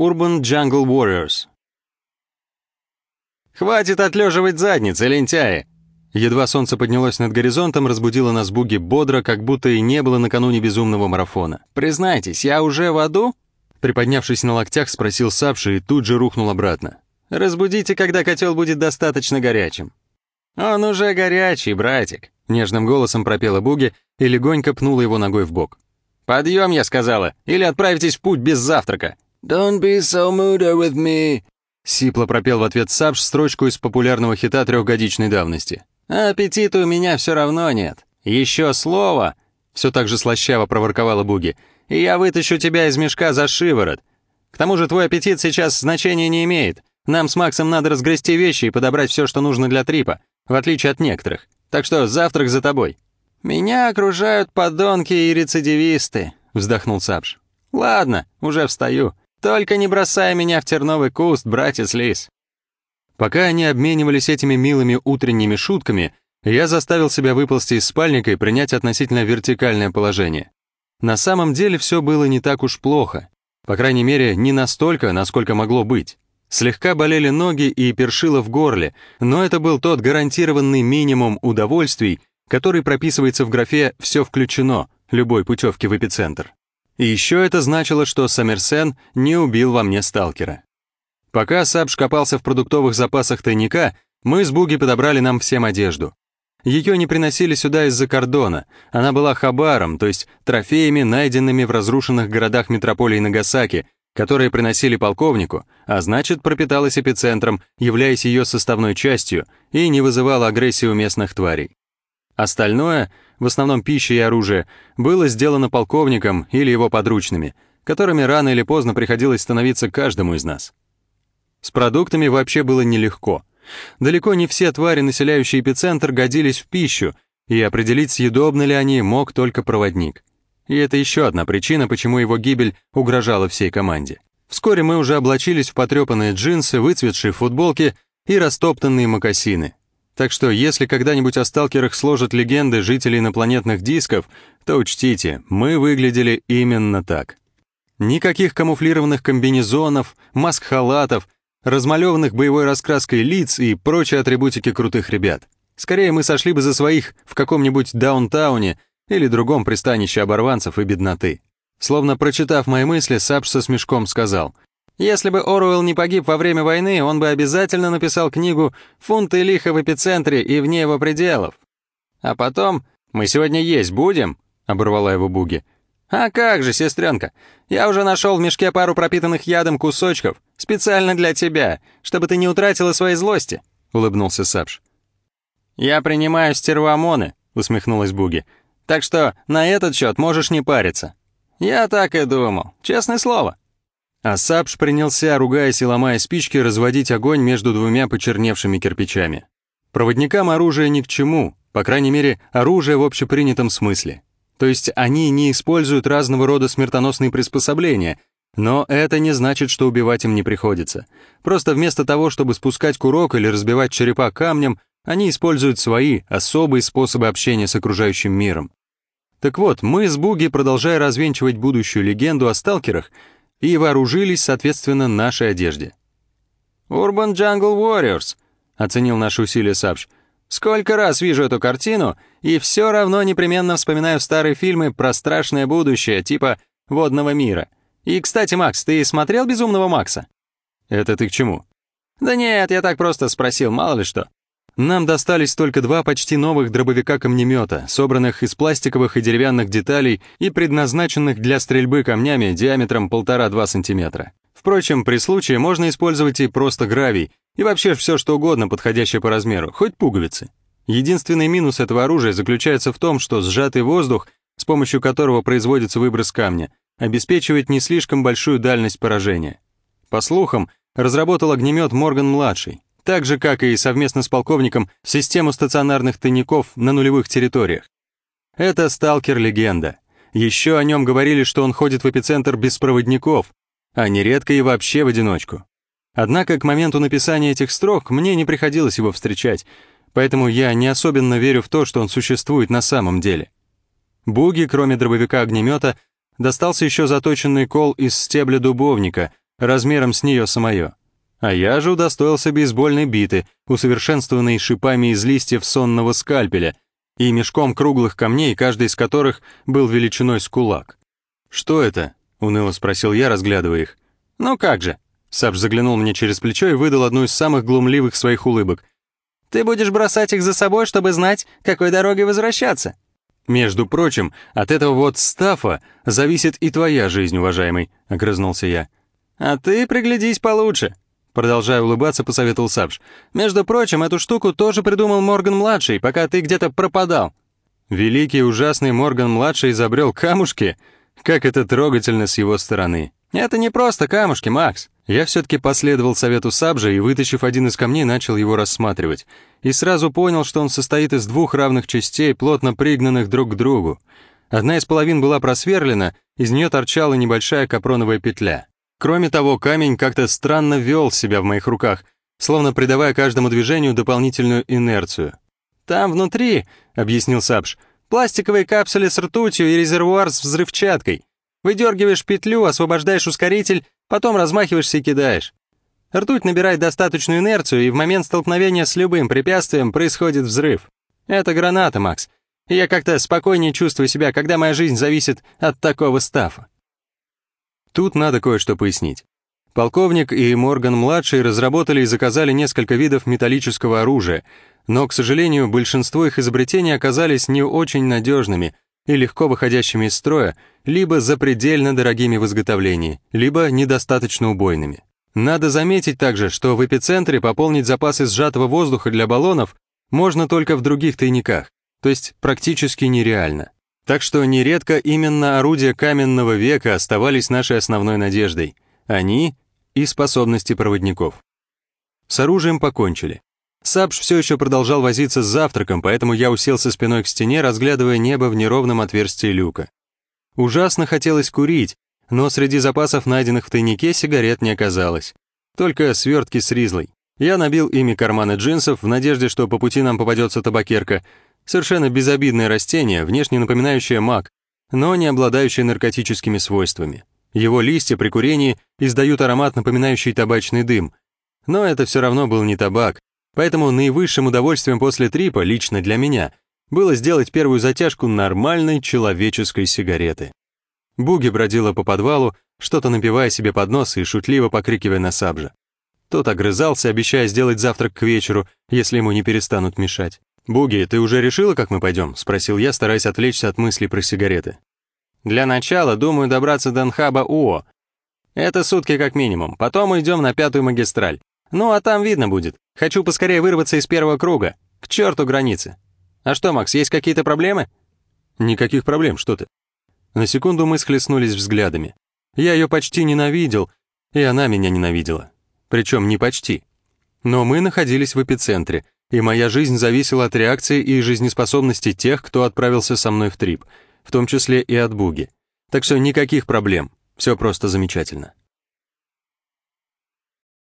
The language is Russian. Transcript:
Urban Jungle Warriors. «Хватит отлеживать задницы, лентяи!» Едва солнце поднялось над горизонтом, разбудило нас буги бодро, как будто и не было накануне безумного марафона. «Признайтесь, я уже в аду?» Приподнявшись на локтях, спросил Сапши и тут же рухнул обратно. «Разбудите, когда котел будет достаточно горячим». «Он уже горячий, братик», — нежным голосом пропела Буги и легонько пнула его ногой в бок. «Подъем, я сказала, или отправитесь в путь без завтрака». «Don't be so moody with me», — сипло пропел в ответ Сапш строчку из популярного хита трехгодичной давности. «Аппетита у меня все равно нет. Еще слово!» Все так же слащаво проворковала Буги. «И я вытащу тебя из мешка за шиворот. К тому же твой аппетит сейчас значения не имеет. Нам с Максом надо разгрести вещи и подобрать все, что нужно для трипа, в отличие от некоторых. Так что завтрак за тобой». «Меня окружают подонки и рецидивисты», — вздохнул Сапш. «Ладно, уже встаю. Только не бросай меня в терновый куст, братец Лис». Пока они обменивались этими милыми утренними шутками, я заставил себя выползти из спальника и принять относительно вертикальное положение. На самом деле все было не так уж плохо. По крайней мере, не настолько, насколько могло быть. Слегка болели ноги и першило в горле, но это был тот гарантированный минимум удовольствий, который прописывается в графе «все включено» любой путевки в эпицентр. И еще это значило, что Саммерсен не убил во мне сталкера. Пока Сабж копался в продуктовых запасах тайника, мы с Буги подобрали нам всем одежду. Ее не приносили сюда из-за кордона, она была хабаром, то есть трофеями, найденными в разрушенных городах метрополии Нагасаки, которые приносили полковнику, а значит пропиталась эпицентром, являясь ее составной частью, и не вызывала агрессию местных тварей. Остальное, в основном пища и оружие, было сделано полковником или его подручными, которыми рано или поздно приходилось становиться каждому из нас. С продуктами вообще было нелегко. Далеко не все твари, населяющие эпицентр, годились в пищу, и определить, съедобны ли они, мог только проводник. И это еще одна причина, почему его гибель угрожала всей команде. Вскоре мы уже облачились в потрепанные джинсы, выцветшие футболки и растоптанные мокасины. Так что если когда-нибудь о сталкерах сложат легенды жителей инопланетных дисков, то учтите, мы выглядели именно так. Никаких камуфлированных комбинезонов, маск-халатов, размалеванных боевой раскраской лиц и прочей атрибутики крутых ребят. Скорее мы сошли бы за своих в каком-нибудь даунтауне или другом пристанище оборванцев и бедноты. Словно прочитав мои мысли, Сапш со смешком сказал, «Если бы Оруэлл не погиб во время войны, он бы обязательно написал книгу «Фунты лиха в эпицентре и вне его пределов». А потом «Мы сегодня есть будем?» — оборвала его Буги. «А как же, сестренка, я уже нашел в мешке пару пропитанных ядом кусочков, специально для тебя, чтобы ты не утратила своей злости», — улыбнулся Сапш. «Я принимаю стервомоны», — усмехнулась Буги. «Так что на этот счет можешь не париться». «Я так и думал, честное слово». А Сапш принялся, ругаясь и ломая спички, разводить огонь между двумя почерневшими кирпичами. Проводникам оружие ни к чему, по крайней мере, оружие в общепринятом смысле. То есть они не используют разного рода смертоносные приспособления, но это не значит, что убивать им не приходится. Просто вместо того, чтобы спускать курок или разбивать черепа камнем, они используют свои, особые способы общения с окружающим миром. Так вот, мы с Буги, продолжая развенчивать будущую легенду о сталкерах, и вооружились, соответственно, нашей одежде. «Urban Jungle Warriors», — оценил наши усилия Сапш, — Сколько раз вижу эту картину, и все равно непременно вспоминаю старые фильмы про страшное будущее, типа «Водного мира». И, кстати, Макс, ты смотрел «Безумного Макса»? Это ты к чему? Да нет, я так просто спросил, мало ли что. Нам достались только два почти новых дробовика-камнемета, собранных из пластиковых и деревянных деталей и предназначенных для стрельбы камнями диаметром 1,5-2 сантиметра. Впрочем, при случае можно использовать и просто гравий, и вообще все что угодно, подходящее по размеру, хоть пуговицы. Единственный минус этого оружия заключается в том, что сжатый воздух, с помощью которого производится выброс камня, обеспечивает не слишком большую дальность поражения. По слухам, разработал огнемет Морган-младший, так же, как и совместно с полковником систему стационарных тайников на нулевых территориях. Это сталкер-легенда. Еще о нем говорили, что он ходит в эпицентр без проводников, а нередко и вообще в одиночку. Однако к моменту написания этих строк мне не приходилось его встречать, поэтому я не особенно верю в то, что он существует на самом деле. Буги, кроме дробовика-огнемета, достался еще заточенный кол из стебля дубовника, размером с нее самое. А я же удостоился бейсбольной биты, усовершенствованной шипами из листьев сонного скальпеля и мешком круглых камней, каждый из которых был величиной с кулак. «Что это?» — уныло спросил я, разглядывая их. «Ну как же?» Сабж заглянул мне через плечо и выдал одну из самых глумливых своих улыбок. «Ты будешь бросать их за собой, чтобы знать, какой дорогой возвращаться». «Между прочим, от этого вот стафа зависит и твоя жизнь, уважаемый», — огрызнулся я. «А ты приглядись получше», — продолжая улыбаться, посоветовал Сабж. «Между прочим, эту штуку тоже придумал Морган-младший, пока ты где-то пропадал». Великий ужасный Морган-младший изобрел камушки? Как это трогательно с его стороны. Это не просто камушки, Макс. Я все-таки последовал совету Сабжа и, вытащив один из камней, начал его рассматривать. И сразу понял, что он состоит из двух равных частей, плотно пригнанных друг к другу. Одна из половин была просверлена, из нее торчала небольшая капроновая петля. Кроме того, камень как-то странно вел себя в моих руках, словно придавая каждому движению дополнительную инерцию. «Там внутри», — объяснил Сабж, — «пластиковые капсули с ртутью и резервуар с взрывчаткой. Выдергиваешь петлю, освобождаешь ускоритель, потом размахиваешься и кидаешь. Ртуть набирает достаточную инерцию, и в момент столкновения с любым препятствием происходит взрыв. Это граната, Макс. И я как-то спокойнее чувствую себя, когда моя жизнь зависит от такого стафа. Тут надо кое-что пояснить. Полковник и Морган-младший разработали и заказали несколько видов металлического оружия, но, к сожалению, большинство их изобретений оказались не очень надежными и легко выходящими из строя, либо запредельно дорогими в изготовлении, либо недостаточно убойными. Надо заметить также, что в эпицентре пополнить запасы сжатого воздуха для баллонов можно только в других тайниках, то есть практически нереально. Так что нередко именно орудия каменного века оставались нашей основной надеждой. Они и способности проводников. С оружием покончили. Сабж все еще продолжал возиться с завтраком, поэтому я уселся спиной к стене, разглядывая небо в неровном отверстии люка. Ужасно хотелось курить, но среди запасов, найденных в тайнике, сигарет не оказалось. Только свертки с ризлой. Я набил ими карманы джинсов в надежде, что по пути нам попадется табакерка. Совершенно безобидное растение, внешне напоминающее мак, но не обладающее наркотическими свойствами. Его листья при курении издают аромат, напоминающий табачный дым. Но это все равно был не табак, Поэтому наивысшим удовольствием после трипа, лично для меня, было сделать первую затяжку нормальной человеческой сигареты. Буги бродила по подвалу, что-то напивая себе под нос и шутливо покрикивая на Сабжа. Тот огрызался, обещая сделать завтрак к вечеру, если ему не перестанут мешать. «Буги, ты уже решила, как мы пойдем?» — спросил я, стараясь отвлечься от мыслей про сигареты. «Для начала, думаю, добраться до Нхаба Уо. Это сутки как минимум, потом уйдем на пятую магистраль. Ну, а там видно будет. Хочу поскорее вырваться из первого круга. К черту границы. А что, Макс, есть какие-то проблемы? Никаких проблем, что ты. На секунду мы схлестнулись взглядами. Я ее почти ненавидел, и она меня ненавидела. Причем не почти. Но мы находились в эпицентре, и моя жизнь зависела от реакции и жизнеспособности тех, кто отправился со мной в трип, в том числе и от Буги. Так что никаких проблем, все просто замечательно.